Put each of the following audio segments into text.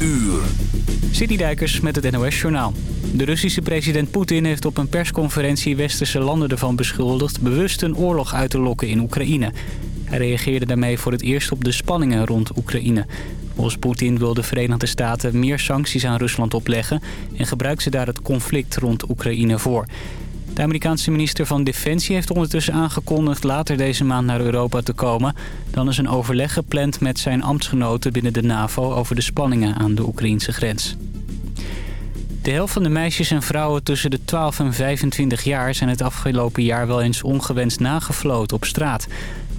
uur. Citydijkers met het NOS Journaal. De Russische president Poetin heeft op een persconferentie westerse landen ervan beschuldigd... bewust een oorlog uit te lokken in Oekraïne. Hij reageerde daarmee voor het eerst op de spanningen rond Oekraïne. Volgens Poetin wil de Verenigde Staten meer sancties aan Rusland opleggen... en gebruikt ze daar het conflict rond Oekraïne voor. De Amerikaanse minister van Defensie heeft ondertussen aangekondigd later deze maand naar Europa te komen. Dan is een overleg gepland met zijn ambtsgenoten binnen de NAVO over de spanningen aan de Oekraïnse grens. De helft van de meisjes en vrouwen tussen de 12 en 25 jaar zijn het afgelopen jaar wel eens ongewenst nagefloten op straat.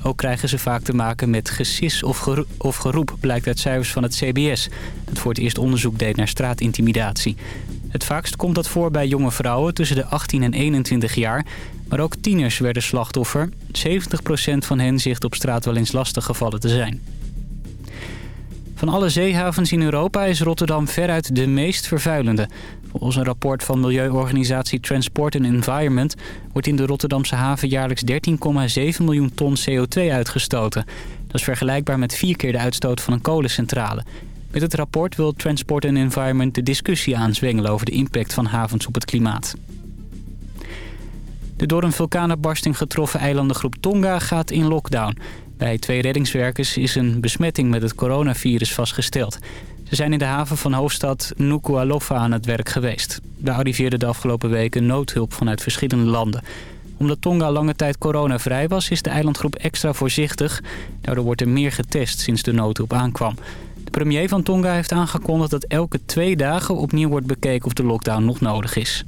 Ook krijgen ze vaak te maken met gesis of, geroep, blijkt uit cijfers van het CBS. Dat voor het eerst onderzoek deed naar straatintimidatie. Het vaakst komt dat voor bij jonge vrouwen tussen de 18 en 21 jaar. Maar ook tieners werden slachtoffer. 70% van hen zegt op straat wel eens lastig gevallen te zijn. Van alle zeehavens in Europa is Rotterdam veruit de meest vervuilende. Volgens een rapport van milieuorganisatie Transport and Environment... wordt in de Rotterdamse haven jaarlijks 13,7 miljoen ton CO2 uitgestoten. Dat is vergelijkbaar met vier keer de uitstoot van een kolencentrale. Met het rapport wil Transport and Environment de discussie aanzwengelen... over de impact van havens op het klimaat. De door een vulkaanuitbarsting getroffen eilandengroep Tonga gaat in lockdown. Bij twee reddingswerkers is een besmetting met het coronavirus vastgesteld. Ze zijn in de haven van hoofdstad Nuku'alofa aan het werk geweest. Daar arriveerde de afgelopen weken noodhulp vanuit verschillende landen. Omdat Tonga lange tijd coronavrij was, is de eilandgroep extra voorzichtig. Daardoor wordt er meer getest sinds de noodhulp aankwam. De premier van Tonga heeft aangekondigd dat elke twee dagen opnieuw wordt bekeken of de lockdown nog nodig is.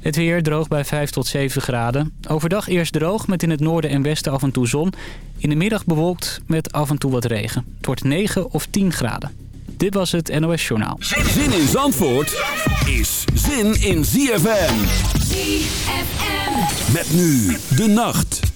Het weer droog bij 5 tot 7 graden. Overdag eerst droog met in het noorden en westen af en toe zon. In de middag bewolkt met af en toe wat regen. Het wordt 9 of 10 graden. Dit was het NOS Journaal. Zin in Zandvoort is zin in ZFM. ZFM. Met nu de nacht.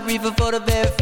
Reaper for the very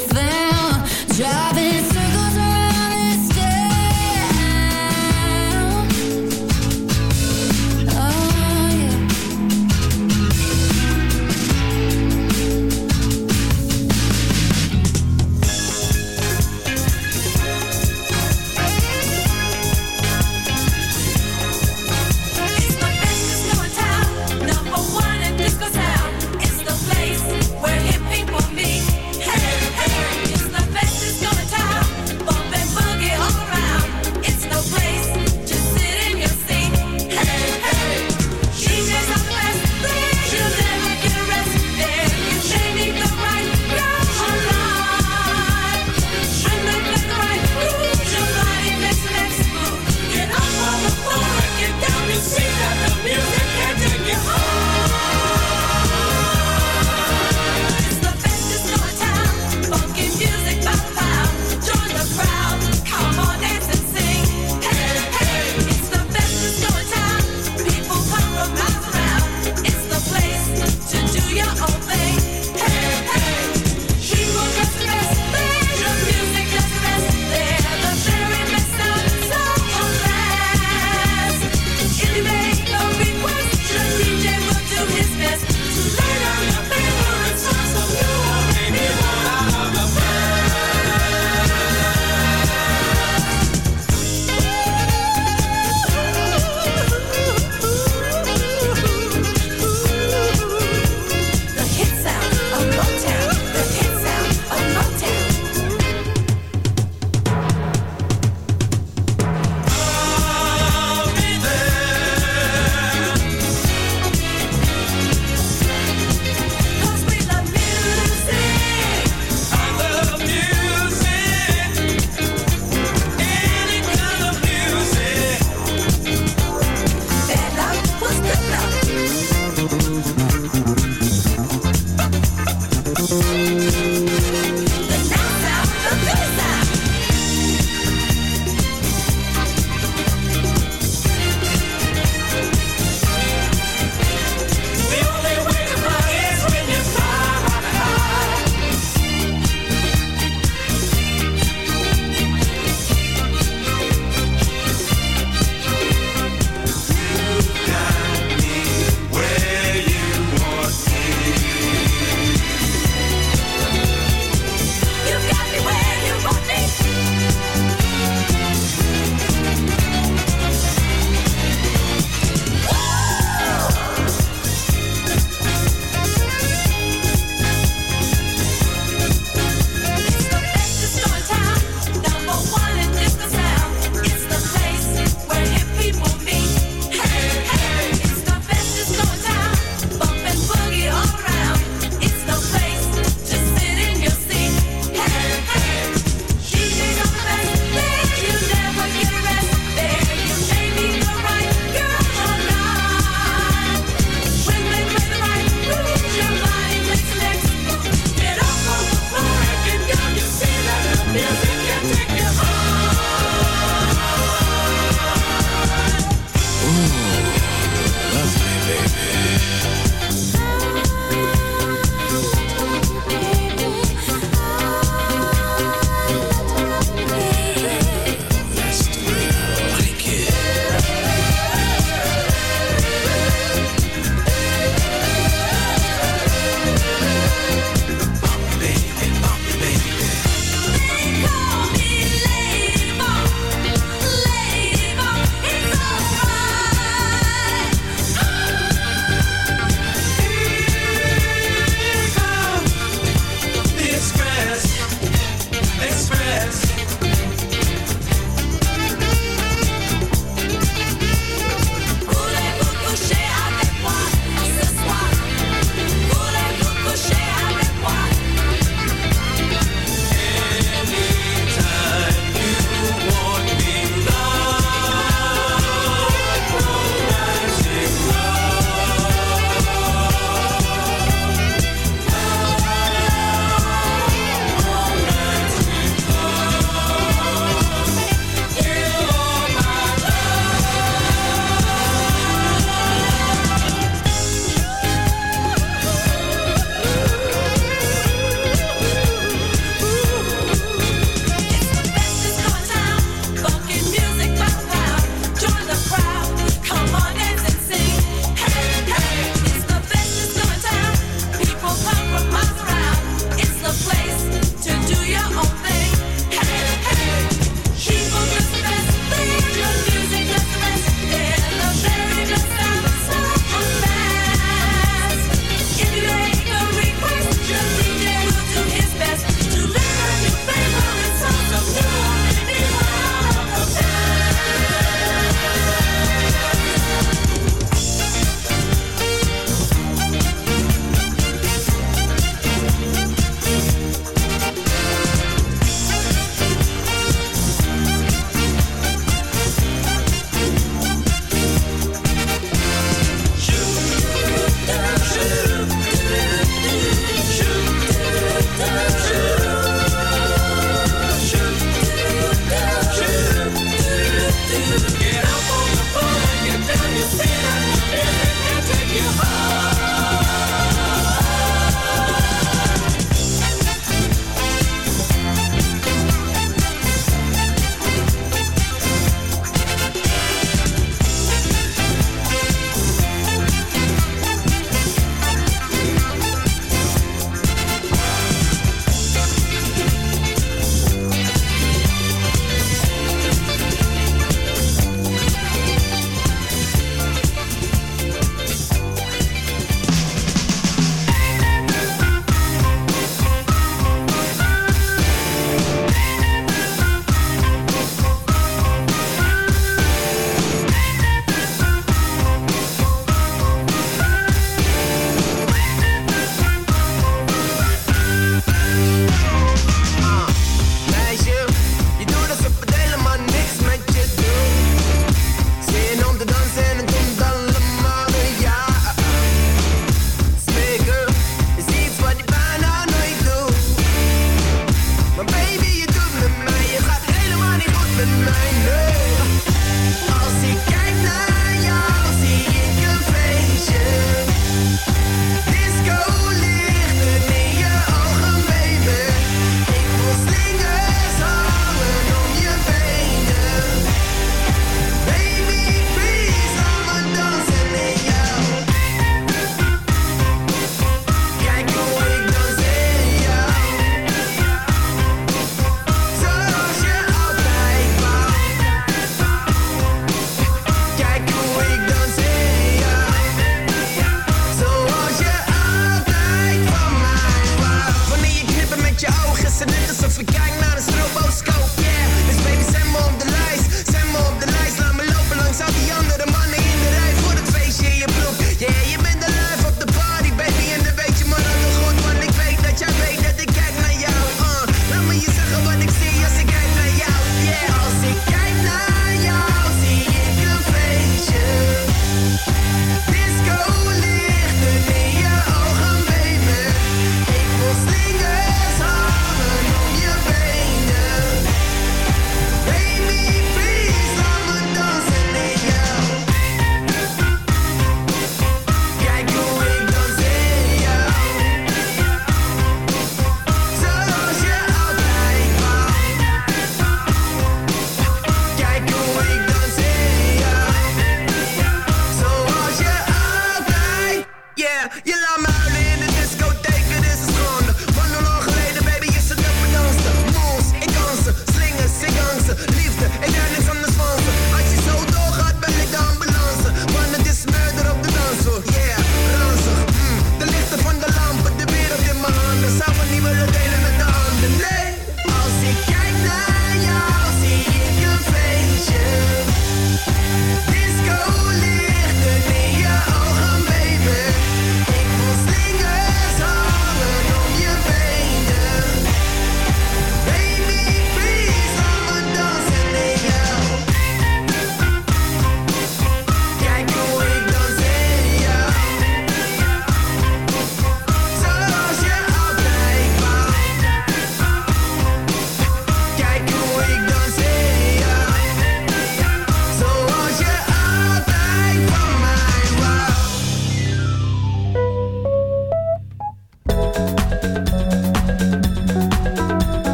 it's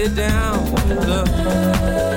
me down, the.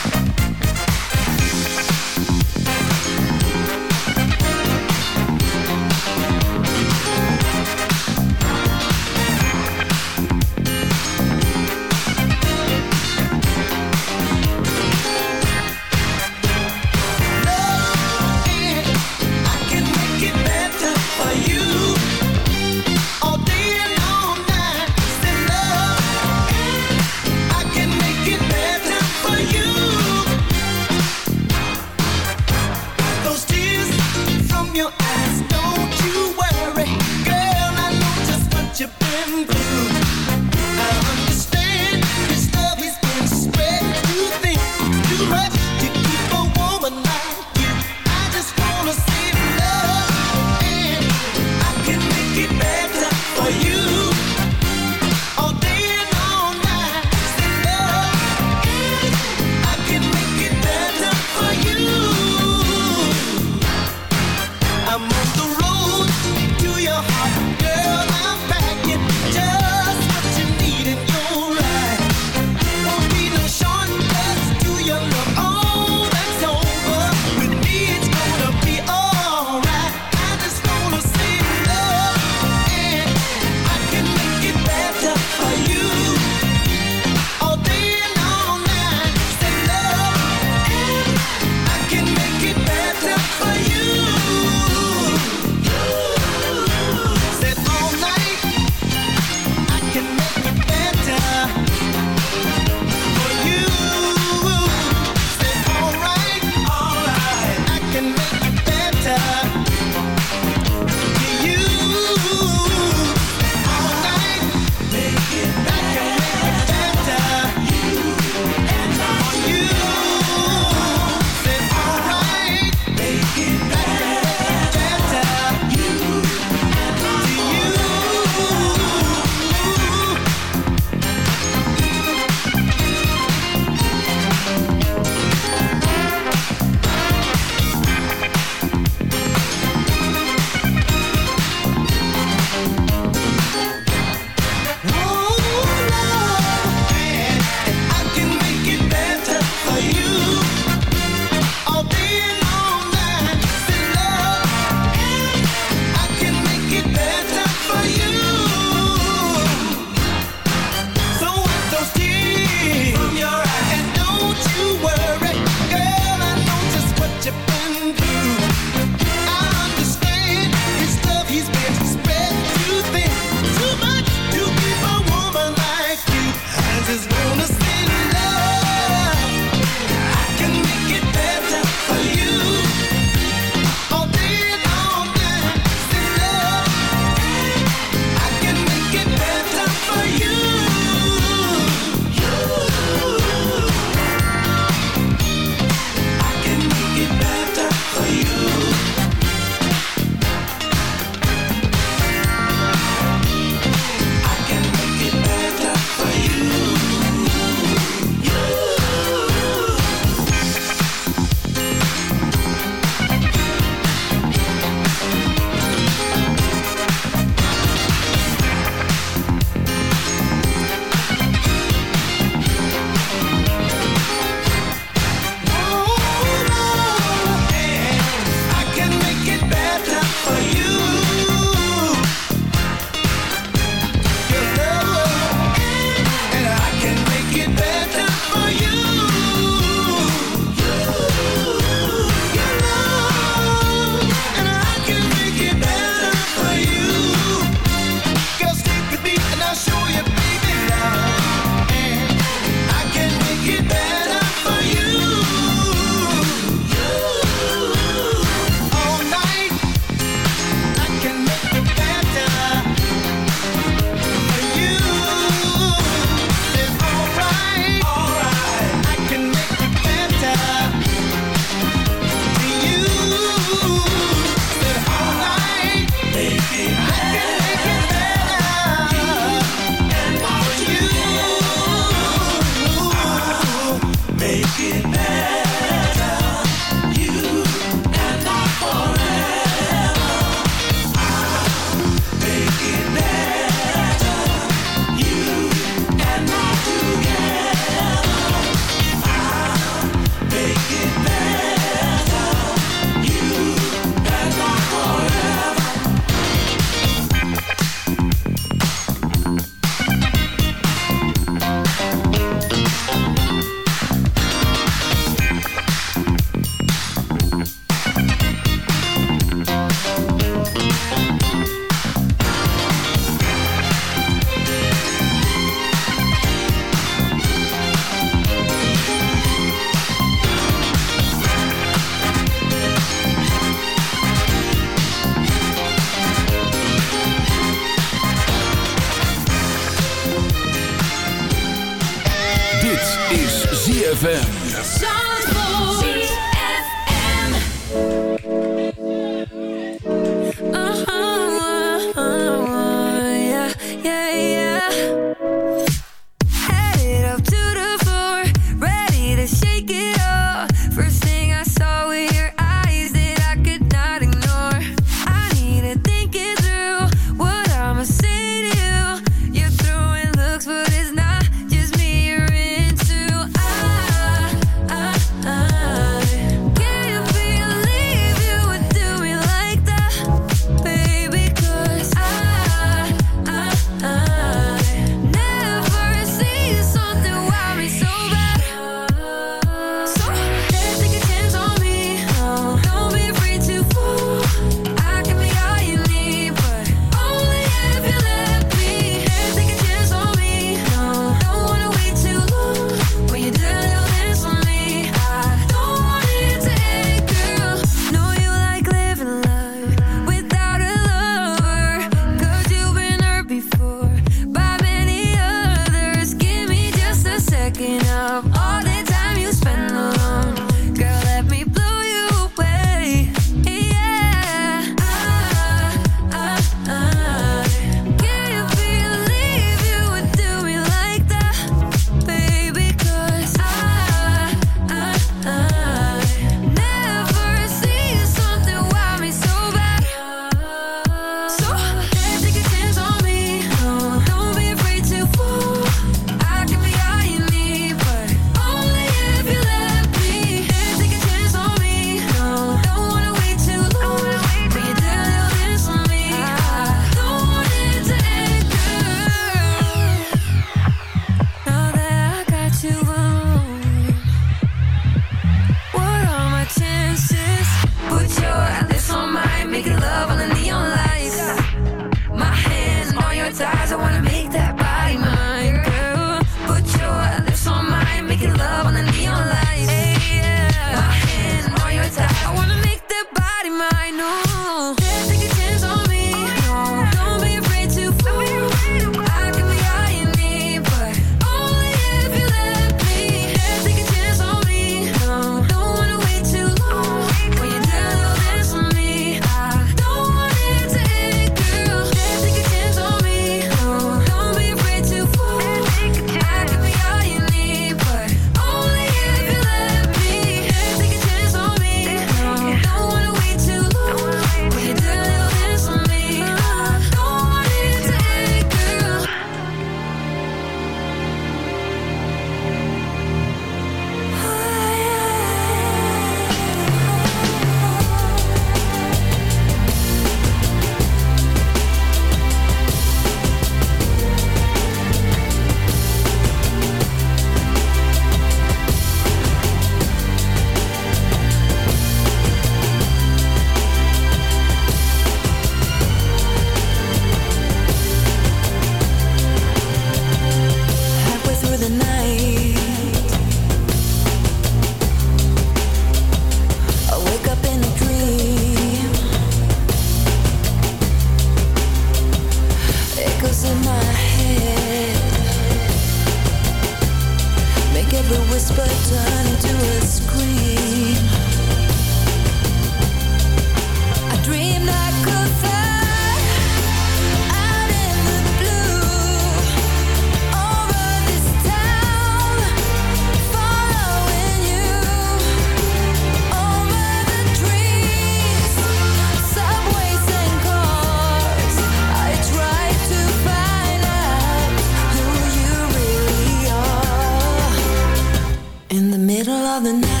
Of the night.